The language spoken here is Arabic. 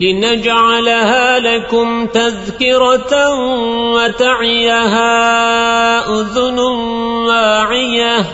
لنجعلها لكم تذكرة وتعيها أذن واعية.